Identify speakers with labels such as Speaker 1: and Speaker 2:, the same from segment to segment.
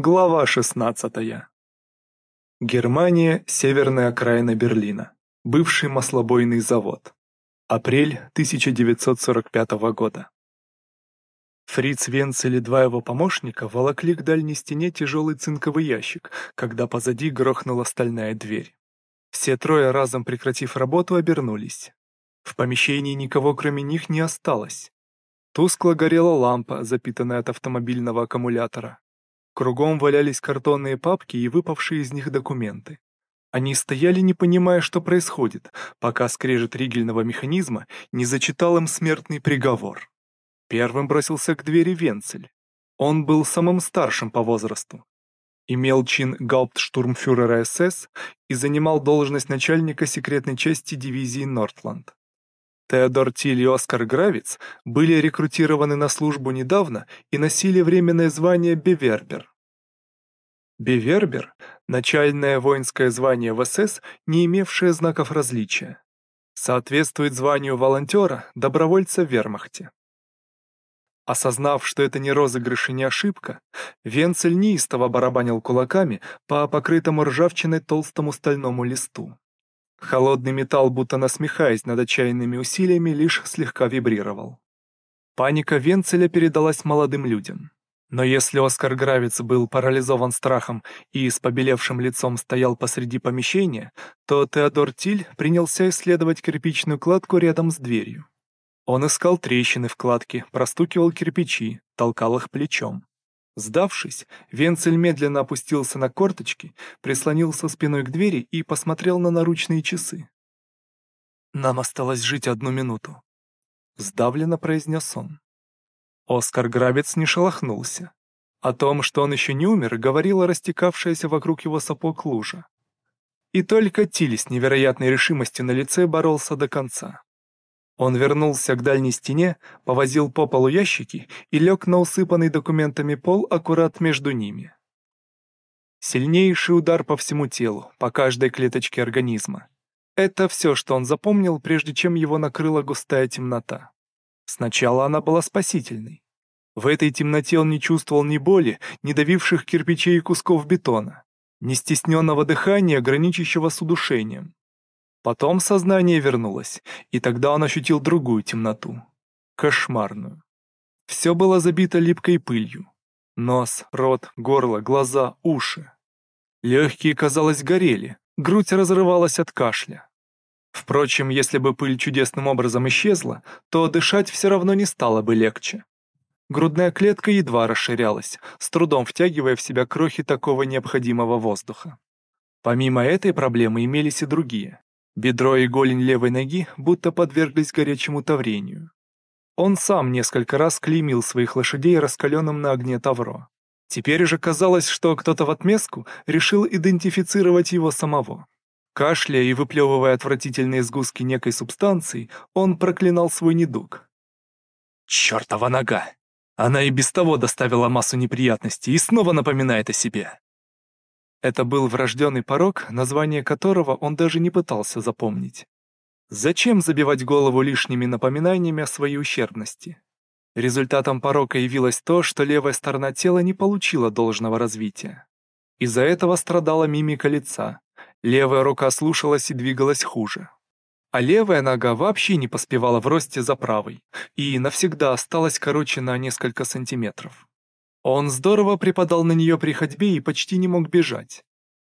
Speaker 1: Глава 16. Германия, северная окраина Берлина. Бывший маслобойный завод. Апрель 1945 года. Фриц Венцель и два его помощника волокли к дальней стене тяжелый цинковый ящик, когда позади грохнула стальная дверь. Все трое, разом прекратив работу, обернулись. В помещении никого кроме них не осталось. Тускло горела лампа, запитанная от автомобильного аккумулятора. Кругом валялись картонные папки и выпавшие из них документы. Они стояли, не понимая, что происходит, пока скрежет ригельного механизма не зачитал им смертный приговор. Первым бросился к двери Венцель. Он был самым старшим по возрасту. Имел чин гауптштурмфюрера СС и занимал должность начальника секретной части дивизии Нортланд. Теодор Тиль и Оскар Гравиц были рекрутированы на службу недавно и носили временное звание Бевербер. Бевербер – начальное воинское звание в СС, не имевшее знаков различия. Соответствует званию волонтера, добровольца в вермахте. Осознав, что это не розыгрыш и не ошибка, Венцель неистово барабанил кулаками по покрытому ржавчиной толстому стальному листу. Холодный металл, будто насмехаясь над отчаянными усилиями, лишь слегка вибрировал. Паника Венцеля передалась молодым людям. Но если Оскар Гравиц был парализован страхом и с побелевшим лицом стоял посреди помещения, то Теодор Тиль принялся исследовать кирпичную кладку рядом с дверью. Он искал трещины в кладке, простукивал кирпичи, толкал их плечом. Сдавшись, Венцель медленно опустился на корточки, прислонился спиной к двери и посмотрел на наручные часы. «Нам осталось жить одну минуту», — сдавленно произнес он. Оскар Грабец не шелохнулся. О том, что он еще не умер, говорила растекавшаяся вокруг его сапог лужа. И только Тиль с невероятной решимостью на лице боролся до конца. Он вернулся к дальней стене, повозил по полу ящики и лег на усыпанный документами пол аккурат между ними. Сильнейший удар по всему телу, по каждой клеточке организма. Это все, что он запомнил, прежде чем его накрыла густая темнота. Сначала она была спасительной. В этой темноте он не чувствовал ни боли, ни давивших кирпичей и кусков бетона, ни стесненного дыхания, граничащего с удушением. Потом сознание вернулось, и тогда он ощутил другую темноту. Кошмарную. Все было забито липкой пылью. Нос, рот, горло, глаза, уши. Легкие, казалось, горели, грудь разрывалась от кашля. Впрочем, если бы пыль чудесным образом исчезла, то дышать все равно не стало бы легче. Грудная клетка едва расширялась, с трудом втягивая в себя крохи такого необходимого воздуха. Помимо этой проблемы имелись и другие. Бедро и голень левой ноги будто подверглись горячему таврению. Он сам несколько раз клеймил своих лошадей раскаленным на огне тавро. Теперь же казалось, что кто-то в отместку решил идентифицировать его самого. Кашляя и выплевывая отвратительные сгустки некой субстанции, он проклинал свой недуг. «Чёртова нога! Она и без того доставила массу неприятностей и снова напоминает о себе!» Это был врожденный порог, название которого он даже не пытался запомнить. Зачем забивать голову лишними напоминаниями о своей ущербности? Результатом порока явилось то, что левая сторона тела не получила должного развития. Из-за этого страдала мимика лица, левая рука слушалась и двигалась хуже. А левая нога вообще не поспевала в росте за правой и навсегда осталась короче на несколько сантиметров. Он здорово припадал на нее при ходьбе и почти не мог бежать.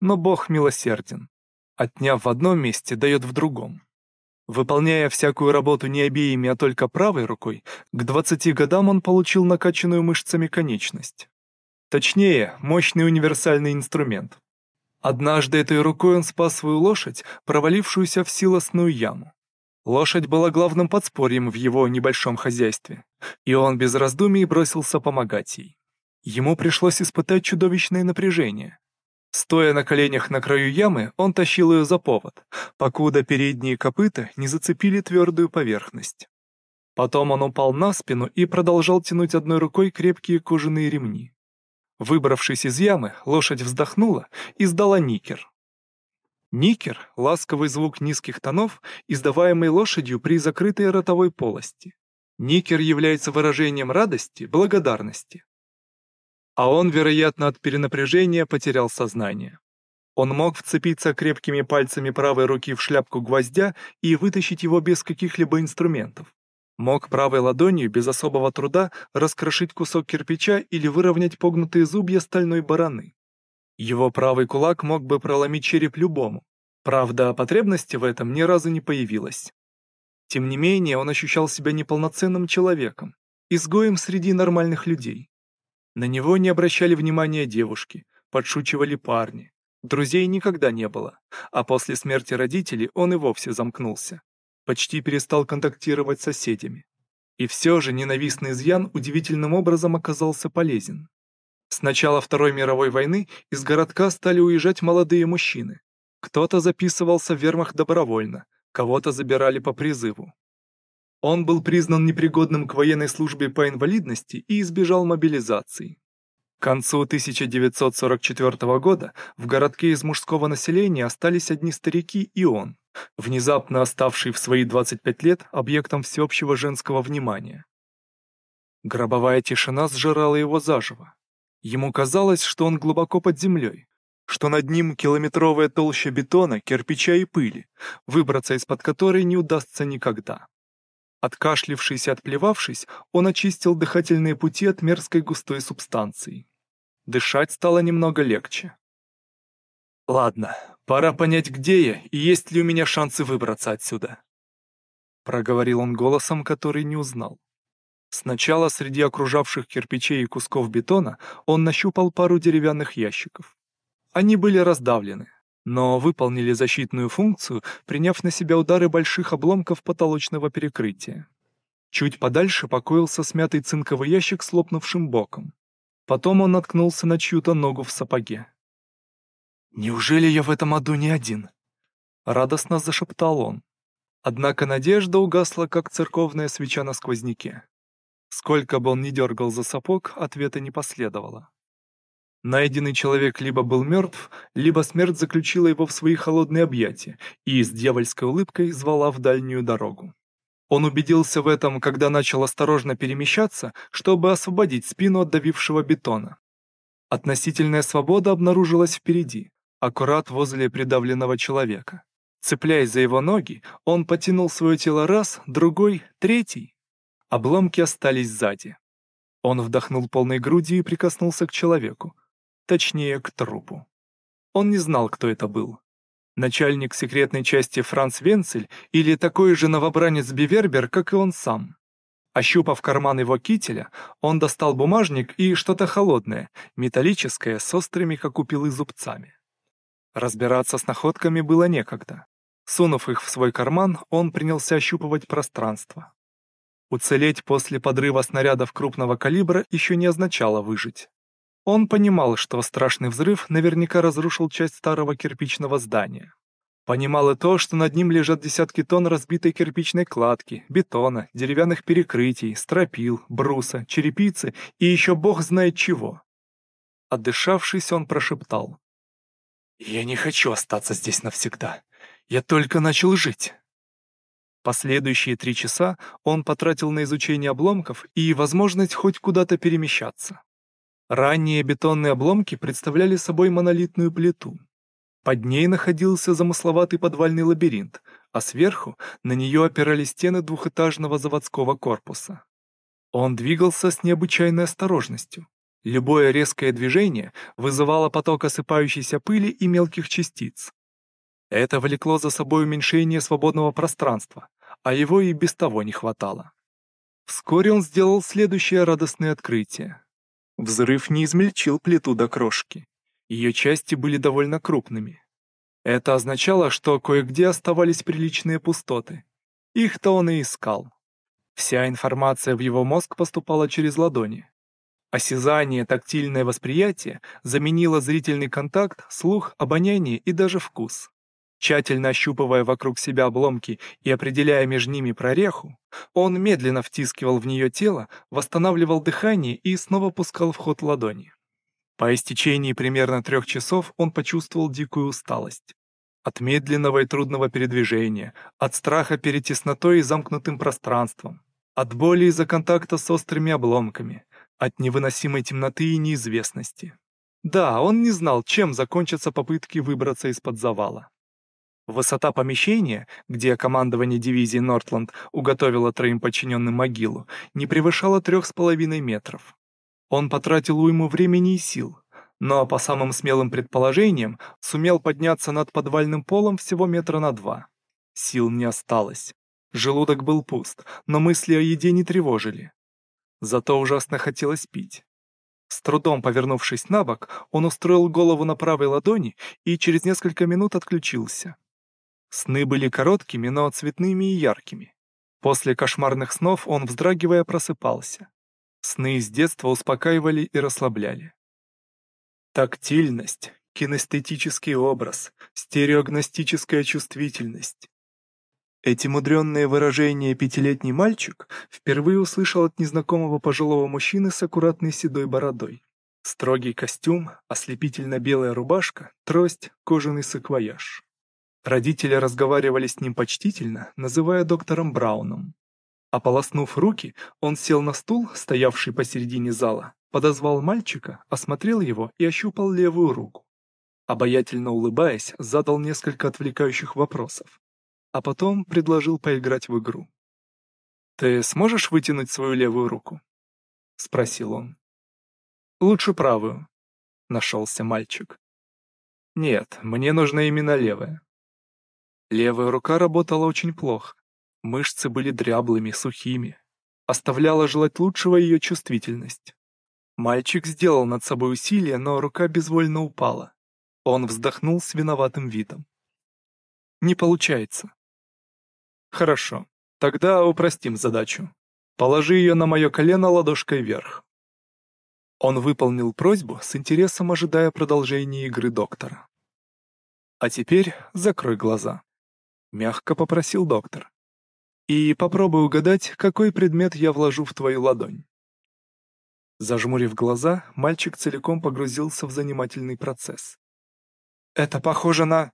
Speaker 1: Но Бог милосерден. Отняв в одном месте, дает в другом. Выполняя всякую работу не обеими, а только правой рукой, к 20 годам он получил накачанную мышцами конечность. Точнее, мощный универсальный инструмент. Однажды этой рукой он спас свою лошадь, провалившуюся в силосную яму. Лошадь была главным подспорьем в его небольшом хозяйстве, и он без раздумий бросился помогать ей. Ему пришлось испытать чудовищное напряжение. Стоя на коленях на краю ямы, он тащил ее за повод, покуда передние копыта не зацепили твердую поверхность. Потом он упал на спину и продолжал тянуть одной рукой крепкие кожаные ремни. Выбравшись из ямы, лошадь вздохнула и сдала никер. Никер — ласковый звук низких тонов, издаваемый лошадью при закрытой ротовой полости. Никер является выражением радости, благодарности. А он, вероятно, от перенапряжения потерял сознание. Он мог вцепиться крепкими пальцами правой руки в шляпку гвоздя и вытащить его без каких-либо инструментов. Мог правой ладонью без особого труда раскрошить кусок кирпича или выровнять погнутые зубья стальной бараны. Его правый кулак мог бы проломить череп любому. Правда, потребности в этом ни разу не появилось. Тем не менее, он ощущал себя неполноценным человеком, изгоем среди нормальных людей. На него не обращали внимания девушки, подшучивали парни. Друзей никогда не было, а после смерти родителей он и вовсе замкнулся. Почти перестал контактировать с соседями. И все же ненавистный изъян удивительным образом оказался полезен. С начала Второй мировой войны из городка стали уезжать молодые мужчины. Кто-то записывался в вермах добровольно, кого-то забирали по призыву. Он был признан непригодным к военной службе по инвалидности и избежал мобилизации. К концу 1944 года в городке из мужского населения остались одни старики и он, внезапно оставший в свои 25 лет объектом всеобщего женского внимания. Гробовая тишина сжирала его заживо. Ему казалось, что он глубоко под землей, что над ним километровая толща бетона, кирпича и пыли, выбраться из-под которой не удастся никогда. Откашлившись и отплевавшись, он очистил дыхательные пути от мерзкой густой субстанции. Дышать стало немного легче. «Ладно, пора понять, где я и есть ли у меня шансы выбраться отсюда», проговорил он голосом, который не узнал. Сначала среди окружавших кирпичей и кусков бетона он нащупал пару деревянных ящиков. Они были раздавлены, но выполнили защитную функцию, приняв на себя удары больших обломков потолочного перекрытия. Чуть подальше покоился смятый цинковый ящик с лопнувшим боком. Потом он наткнулся на чью-то ногу в сапоге. «Неужели я в этом аду не один?» Радостно зашептал он. Однако надежда угасла, как церковная свеча на сквозняке. Сколько бы он ни дергал за сапог, ответа не последовало. Найденный человек либо был мертв, либо смерть заключила его в свои холодные объятия и с дьявольской улыбкой звала в дальнюю дорогу. Он убедился в этом, когда начал осторожно перемещаться, чтобы освободить спину от давившего бетона. Относительная свобода обнаружилась впереди, аккурат возле придавленного человека. Цепляясь за его ноги, он потянул свое тело раз, другой, третий. Обломки остались сзади. Он вдохнул полной грудью и прикоснулся к человеку, точнее, к трупу. Он не знал, кто это был. Начальник секретной части Франц Венцель или такой же новобранец Бивербер, как и он сам. Ощупав карман его кителя, он достал бумажник и что-то холодное, металлическое, с острыми, как у пилы, зубцами. Разбираться с находками было некогда. Сунув их в свой карман, он принялся ощупывать пространство. Уцелеть после подрыва снарядов крупного калибра еще не означало выжить. Он понимал, что страшный взрыв наверняка разрушил часть старого кирпичного здания. Понимал и то, что над ним лежат десятки тонн разбитой кирпичной кладки, бетона, деревянных перекрытий, стропил, бруса, черепицы и еще бог знает чего. Отдышавшись, он прошептал. «Я не хочу остаться здесь навсегда. Я только начал жить». Последующие три часа он потратил на изучение обломков и возможность хоть куда-то перемещаться. Ранние бетонные обломки представляли собой монолитную плиту. Под ней находился замысловатый подвальный лабиринт, а сверху на нее опирались стены двухэтажного заводского корпуса. Он двигался с необычайной осторожностью. Любое резкое движение вызывало поток осыпающейся пыли и мелких частиц. Это влекло за собой уменьшение свободного пространства, а его и без того не хватало. Вскоре он сделал следующее радостное открытие. Взрыв не измельчил плиту до крошки. Ее части были довольно крупными. Это означало, что кое-где оставались приличные пустоты. Их-то он и искал. Вся информация в его мозг поступала через ладони. Осязание, тактильное восприятие заменило зрительный контакт, слух, обоняние и даже вкус. Тщательно ощупывая вокруг себя обломки и определяя между ними прореху, он медленно втискивал в нее тело, восстанавливал дыхание и снова пускал в ход ладони. По истечении примерно трех часов он почувствовал дикую усталость. От медленного и трудного передвижения, от страха перед теснотой и замкнутым пространством, от боли из-за контакта с острыми обломками, от невыносимой темноты и неизвестности. Да, он не знал, чем закончатся попытки выбраться из-под завала. Высота помещения, где командование дивизии Нортланд уготовило троим подчиненным могилу, не превышала трех с половиной метров. Он потратил уйму времени и сил, но, по самым смелым предположениям, сумел подняться над подвальным полом всего метра на два. Сил не осталось. Желудок был пуст, но мысли о еде не тревожили. Зато ужасно хотелось пить. С трудом повернувшись на бок, он устроил голову на правой ладони и через несколько минут отключился. Сны были короткими, но цветными и яркими. После кошмарных снов он, вздрагивая, просыпался. Сны с детства успокаивали и расслабляли. Тактильность, кинестетический образ, стереогностическая чувствительность. Эти мудренные выражения пятилетний мальчик впервые услышал от незнакомого пожилого мужчины с аккуратной седой бородой. Строгий костюм, ослепительно-белая рубашка, трость, кожаный саквояж. Родители разговаривали с ним почтительно, называя доктором Брауном. Ополоснув руки, он сел на стул, стоявший посередине зала, подозвал мальчика, осмотрел его и ощупал левую руку. Обаятельно улыбаясь, задал несколько отвлекающих вопросов, а потом предложил поиграть в игру. «Ты сможешь вытянуть свою левую руку?» — спросил он. «Лучше правую», — нашелся мальчик. «Нет, мне нужна именно левая». Левая рука работала очень плохо. Мышцы были дряблыми, сухими. Оставляла желать лучшего ее чувствительность. Мальчик сделал над собой усилие, но рука безвольно упала. Он вздохнул с виноватым видом. «Не получается». «Хорошо, тогда упростим задачу. Положи ее на мое колено ладошкой вверх». Он выполнил просьбу, с интересом ожидая продолжения игры доктора. «А теперь закрой глаза». — мягко попросил доктор. «И попробуй угадать, какой предмет я вложу в твою ладонь». Зажмурив глаза, мальчик целиком погрузился в занимательный процесс. «Это похоже на...»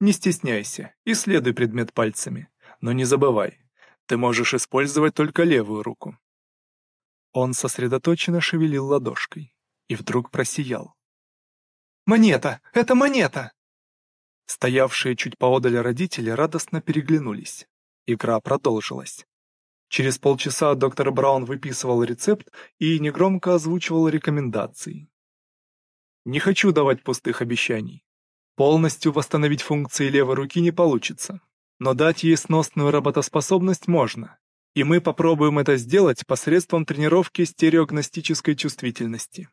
Speaker 1: «Не стесняйся, исследуй предмет пальцами, но не забывай, ты можешь использовать только левую руку». Он сосредоточенно шевелил ладошкой и вдруг просиял. «Монета! Это монета!» Стоявшие чуть поодаль родители радостно переглянулись. Игра продолжилась. Через полчаса доктор Браун выписывал рецепт и негромко озвучивал рекомендации. Не хочу давать пустых обещаний. Полностью восстановить функции левой руки не получится, но дать ей сносную работоспособность можно, и мы попробуем это сделать посредством тренировки стереогностической чувствительности.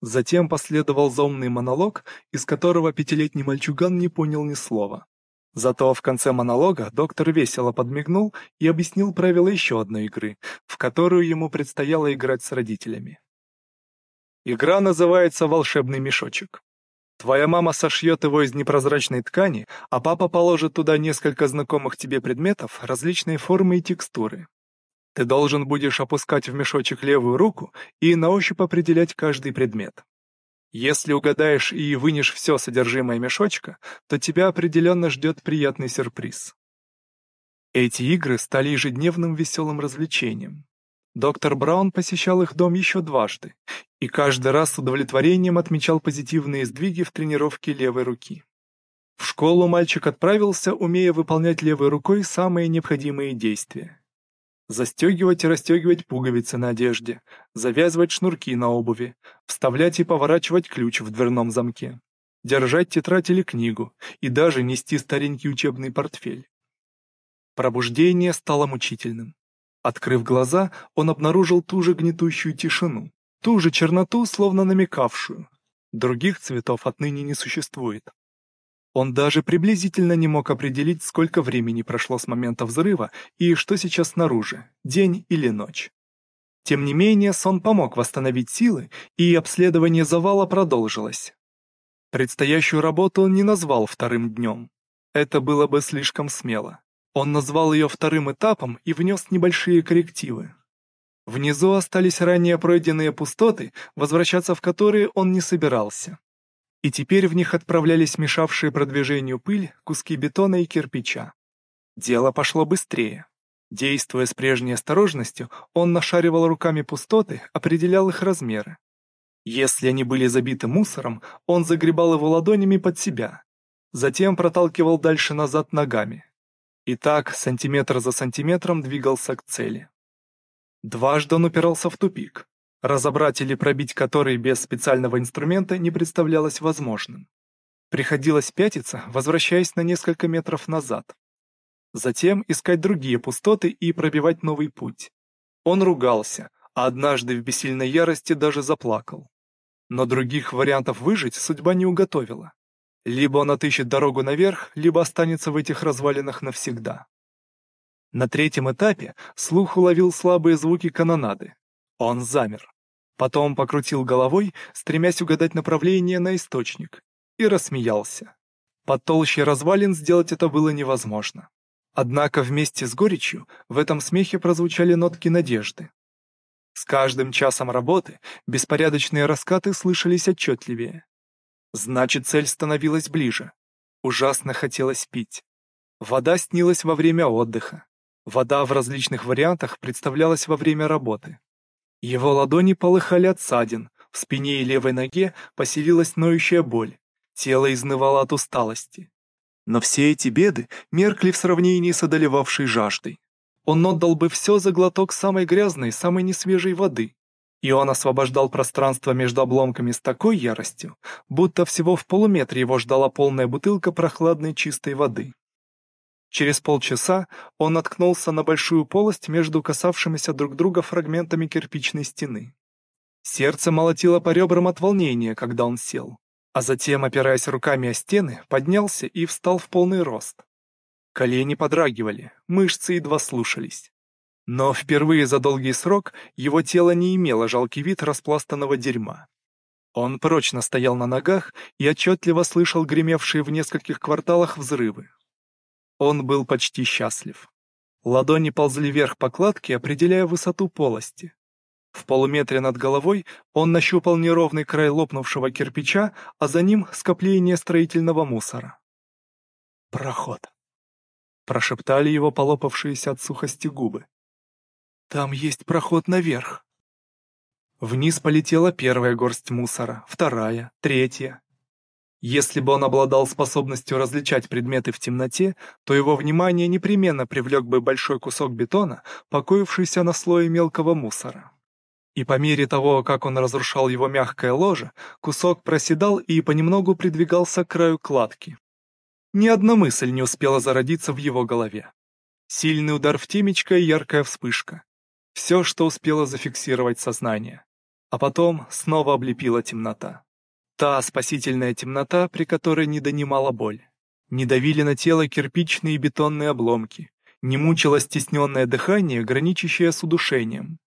Speaker 1: Затем последовал заумный монолог, из которого пятилетний мальчуган не понял ни слова. Зато в конце монолога доктор весело подмигнул и объяснил правила еще одной игры, в которую ему предстояло играть с родителями. Игра называется «Волшебный мешочек». Твоя мама сошьет его из непрозрачной ткани, а папа положит туда несколько знакомых тебе предметов различной формы и текстуры. Ты должен будешь опускать в мешочек левую руку и на ощупь определять каждый предмет. Если угадаешь и вынешь все содержимое мешочка, то тебя определенно ждет приятный сюрприз. Эти игры стали ежедневным веселым развлечением. Доктор Браун посещал их дом еще дважды, и каждый раз с удовлетворением отмечал позитивные сдвиги в тренировке левой руки. В школу мальчик отправился, умея выполнять левой рукой самые необходимые действия. Застегивать и расстегивать пуговицы на одежде, завязывать шнурки на обуви, вставлять и поворачивать ключ в дверном замке, держать тетрадь или книгу и даже нести старенький учебный портфель. Пробуждение стало мучительным. Открыв глаза, он обнаружил ту же гнетущую тишину, ту же черноту, словно намекавшую. Других цветов отныне не существует. Он даже приблизительно не мог определить, сколько времени прошло с момента взрыва и что сейчас снаружи, день или ночь. Тем не менее, сон помог восстановить силы, и обследование завала продолжилось. Предстоящую работу он не назвал вторым днем. Это было бы слишком смело. Он назвал ее вторым этапом и внес небольшие коррективы. Внизу остались ранее пройденные пустоты, возвращаться в которые он не собирался и теперь в них отправлялись мешавшие продвижению пыль, куски бетона и кирпича. Дело пошло быстрее. Действуя с прежней осторожностью, он нашаривал руками пустоты, определял их размеры. Если они были забиты мусором, он загребал его ладонями под себя, затем проталкивал дальше назад ногами. И так, сантиметр за сантиметром двигался к цели. Дважды он упирался в тупик, разобрать или пробить который без специального инструмента не представлялось возможным. Приходилось пятиться, возвращаясь на несколько метров назад. Затем искать другие пустоты и пробивать новый путь. Он ругался, а однажды в бессильной ярости даже заплакал. Но других вариантов выжить судьба не уготовила. Либо он отыщет дорогу наверх, либо останется в этих развалинах навсегда. На третьем этапе слух уловил слабые звуки канонады. Он замер. Потом покрутил головой, стремясь угадать направление на источник, и рассмеялся. Под толще развалин сделать это было невозможно. Однако вместе с горечью в этом смехе прозвучали нотки надежды. С каждым часом работы беспорядочные раскаты слышались отчетливее. Значит, цель становилась ближе. Ужасно хотелось пить. Вода снилась во время отдыха. Вода в различных вариантах представлялась во время работы. Его ладони полыхали от ссадин, в спине и левой ноге поселилась ноющая боль, тело изнывало от усталости. Но все эти беды меркли в сравнении с одолевавшей жаждой. Он отдал бы все за глоток самой грязной, самой несвежей воды, и он освобождал пространство между обломками с такой яростью, будто всего в полуметре его ждала полная бутылка прохладной чистой воды. Через полчаса он наткнулся на большую полость между касавшимися друг друга фрагментами кирпичной стены. Сердце молотило по ребрам от волнения, когда он сел, а затем, опираясь руками о стены, поднялся и встал в полный рост. Колени подрагивали, мышцы едва слушались. Но впервые за долгий срок его тело не имело жалкий вид распластанного дерьма. Он прочно стоял на ногах и отчетливо слышал гремевшие в нескольких кварталах взрывы. Он был почти счастлив. Ладони ползли вверх по кладке, определяя высоту полости. В полуметре над головой он нащупал неровный край лопнувшего кирпича, а за ним скопление строительного мусора. «Проход», — прошептали его полопавшиеся от сухости губы. Там есть проход наверх. Вниз полетела первая горсть мусора, вторая, третья. Если бы он обладал способностью различать предметы в темноте, то его внимание непременно привлек бы большой кусок бетона, покоившийся на слое мелкого мусора. И по мере того, как он разрушал его мягкое ложе, кусок проседал и понемногу придвигался к краю кладки. Ни одна мысль не успела зародиться в его голове. Сильный удар в темечко и яркая вспышка. Все, что успело зафиксировать сознание. А потом снова облепила темнота. Та спасительная темнота, при которой не донимала боль. Не давили на тело кирпичные и бетонные обломки. Не мучило стесненное дыхание, граничащее с удушением.